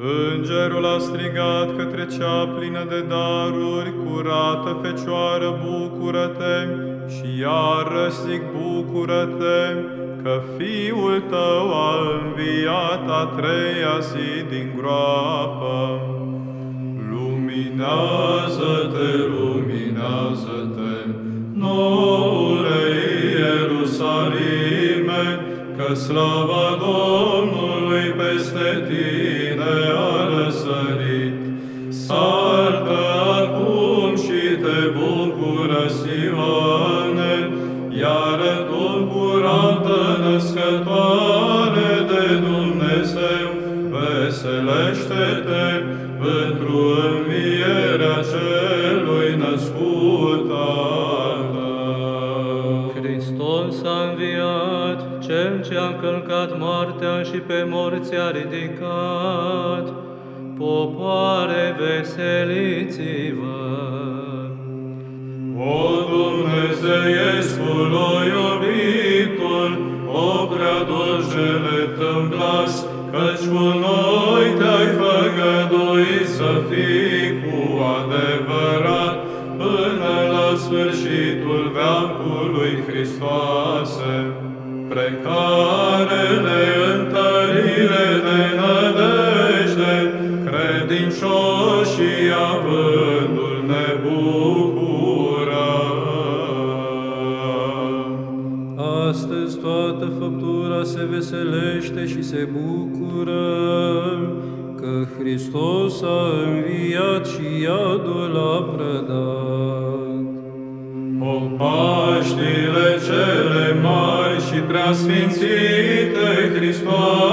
Îngerul a strigat către cea plină de daruri, curată Fecioară, bucură-te, și iară zic bucură-te, că Fiul tău a înviat a treia zi din groapă. Luminează-te, luminează-te, noule că slava Domnului peste tine a răsărit. Saltă acum și te bucură, Sioane, iar tu curată născătoare Cel ce a încălcat moartea și pe morți a ridicat. Popoare, veseliți-vă! O Dumnezeiescul, o iubitul, o prea dulcele tău glas, căci cu noi te-ai făgăduit să fii cu adevărat până la sfârșitul veacului Hristoase, precarele întărire de nădejde, credincioșii avându-l ne bucură. Astăzi toată făptura se veselește și se bucură că Hristos a înviat și iadul a prădat. O Paștile cele mari și preasfințite Hristoase,